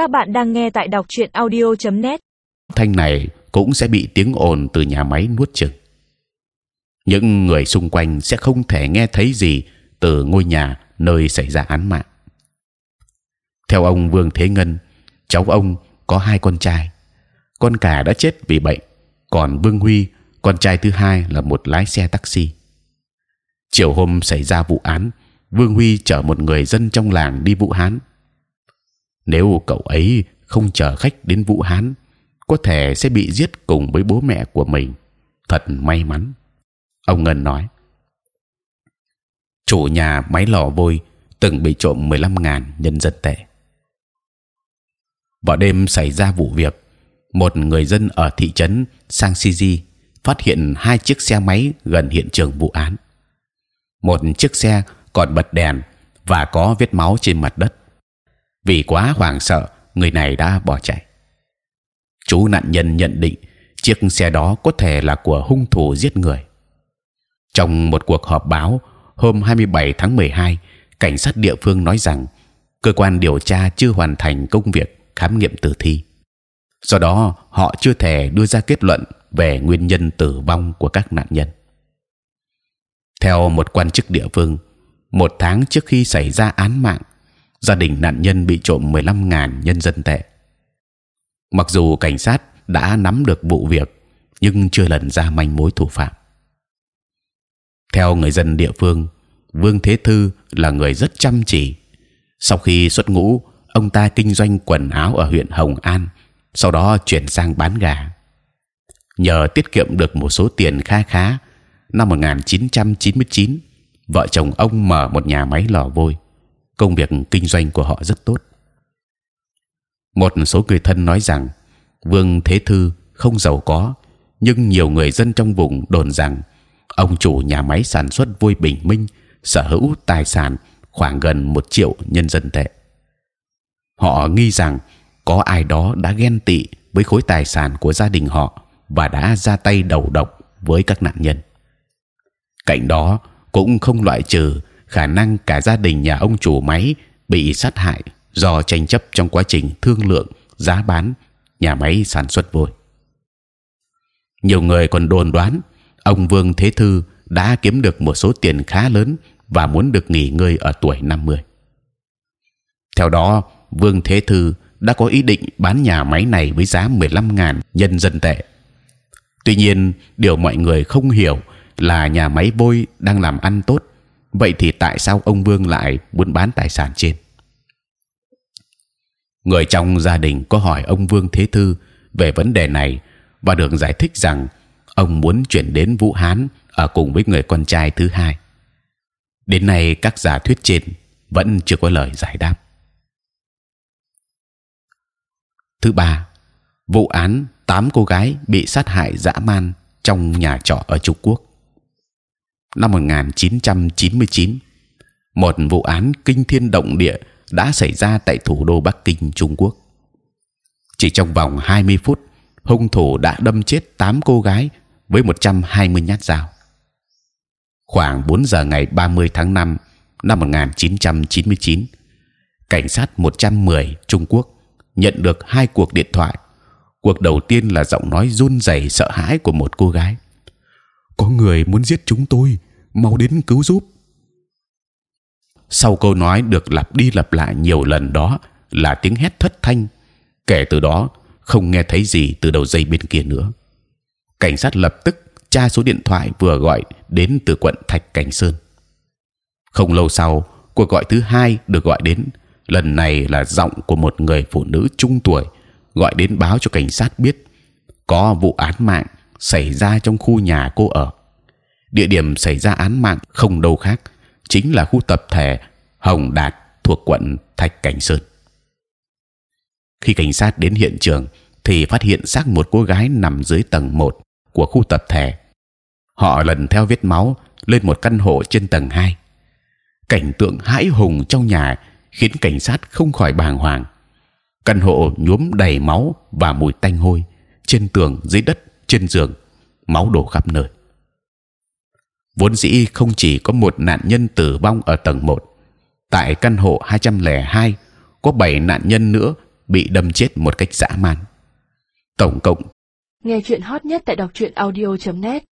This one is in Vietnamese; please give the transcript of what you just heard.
Các bạn đang nghe tại đọc truyện audio.net. Thanh này cũng sẽ bị tiếng ồn từ nhà máy nuốt chửng. Những người xung quanh sẽ không thể nghe thấy gì từ ngôi nhà nơi xảy ra án mạng. Theo ông Vương Thế Ngân, cháu ông có hai con trai, con cả đã chết vì bệnh, còn Vương Huy, con trai thứ hai là một lái xe taxi. Chiều hôm xảy ra vụ án, Vương Huy chở một người dân trong làng đi Vũ Hán. Nếu cậu ấy không chờ khách đến Vũ Hán, có thể sẽ bị giết cùng với bố mẹ của mình. Thật may mắn. Ông Ngân nói. Chủ nhà máy lò vôi từng bị trộm 15.000 nhân dân tệ. Vào đêm xảy ra vụ việc, một người dân ở thị trấn Sang Siji phát hiện hai chiếc xe máy gần hiện trường vụ án. Một chiếc xe còn bật đèn và có vết máu trên mặt đất. Vì quá hoảng sợ, người này đã bỏ chạy. Chú nạn nhân nhận định chiếc xe đó có thể là của hung thủ giết người. Trong một cuộc họp báo hôm 27 tháng 12, cảnh sát địa phương nói rằng cơ quan điều tra chưa hoàn thành công việc khám nghiệm tử thi. Do đó, họ chưa thể đưa ra kết luận về nguyên nhân tử vong của các nạn nhân. Theo một quan chức địa phương, một tháng trước khi xảy ra án mạng, gia đình nạn nhân bị trộm 15.000 nhân dân tệ. Mặc dù cảnh sát đã nắm được vụ việc, nhưng chưa lần ra manh mối thủ phạm. Theo người dân địa phương, Vương Thế Thư là người rất chăm chỉ. Sau khi xuất ngũ, ông ta kinh doanh quần áo ở huyện Hồng An, sau đó chuyển sang bán gà. Nhờ tiết kiệm được một số tiền kha khá, năm 1999, vợ chồng ông mở một nhà máy lò vôi. Công việc kinh doanh của họ rất tốt. Một số người thân nói rằng Vương Thế Thư không giàu có, nhưng nhiều người dân trong vùng đồn rằng ông chủ nhà máy sản xuất vui Bình Minh sở hữu tài sản khoảng gần một triệu nhân dân tệ. Họ nghi rằng có ai đó đã ghen tị với khối tài sản của gia đình họ và đã ra tay đầu độc với các nạn nhân. Cạnh đó cũng không loại trừ khả năng cả gia đình nhà ông chủ máy bị sát hại do tranh chấp trong quá trình thương lượng giá bán nhà máy sản xuất vôi. Nhiều người còn đồn đoán ông Vương Thế Thư đã kiếm được một số tiền khá lớn và muốn được nghỉ ngơi ở tuổi 50. Theo đó, Vương Thế Thư đã có ý định bán nhà máy này với giá 15.000 nhân dân tệ. Tuy nhiên, điều mọi người không hiểu là nhà máy vôi đang làm ăn tốt. Vậy thì tại sao ông Vương lại muốn bán tài sản trên? Người trong gia đình có hỏi ông Vương Thế Thư về vấn đề này và được giải thích rằng ông muốn chuyển đến Vũ Hán ở cùng với người con trai thứ hai. Đến nay các giả thuyết trên vẫn chưa có lời giải đáp. Thứ ba, vụ án tám cô gái bị sát hại dã man trong nhà trọ ở Trung Quốc. Năm 1999, một vụ án kinh thiên động địa đã xảy ra tại thủ đô Bắc Kinh, Trung Quốc. Chỉ trong vòng 20 phút, hung thủ đã đâm chết 8 cô gái với 120 nhát dao. Khoảng 4 giờ ngày 30 tháng 5 năm 1999, cảnh sát 110 Trung Quốc nhận được hai cuộc điện thoại. Cuộc đầu tiên là giọng nói run rẩy sợ hãi của một cô gái. Có người muốn giết chúng tôi, mau đến cứu giúp. Sau câu nói được lặp đi lặp lại nhiều lần đó là tiếng hét thất thanh. Kể từ đó không nghe thấy gì từ đầu dây bên kia nữa. Cảnh sát lập tức tra số điện thoại vừa gọi đến từ quận Thạch Cảnh Sơn. Không lâu sau, cuộc gọi thứ hai được gọi đến. Lần này là giọng của một người phụ nữ trung tuổi gọi đến báo cho cảnh sát biết có vụ án mạng xảy ra trong khu nhà cô ở. Địa điểm xảy ra án mạng không đâu khác, chính là khu tập thể Hồng Đạt thuộc quận Thạch Cảnh Sơn. Khi cảnh sát đến hiện trường, thì phát hiện xác một cô gái nằm dưới tầng 1 của khu tập thể. Họ lần theo vết máu lên một căn hộ trên tầng 2. Cảnh tượng hãi hùng trong nhà khiến cảnh sát không khỏi bàng hoàng. Căn hộ nhuốm đầy máu và mùi tanh hôi trên tường, dưới đất, trên giường, máu đổ khắp nơi. Vốn dĩ không chỉ có một nạn nhân tử vong ở tầng 1 tại căn hộ 202 có bảy nạn nhân nữa bị đâm chết một cách dã man. Tổng cộng Nghe chuyện hot nhất tại đọc truyện audio.net